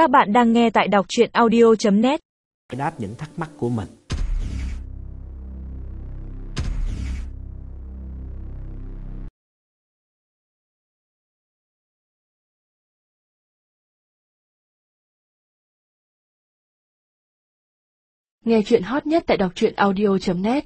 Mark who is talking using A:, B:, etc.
A: Các bạn đang nghe tại đọc chuyện audio.net
B: đáp những thắc mắc của mình.
C: Nghe chuyện hot nhất tại đọc truyện audio.net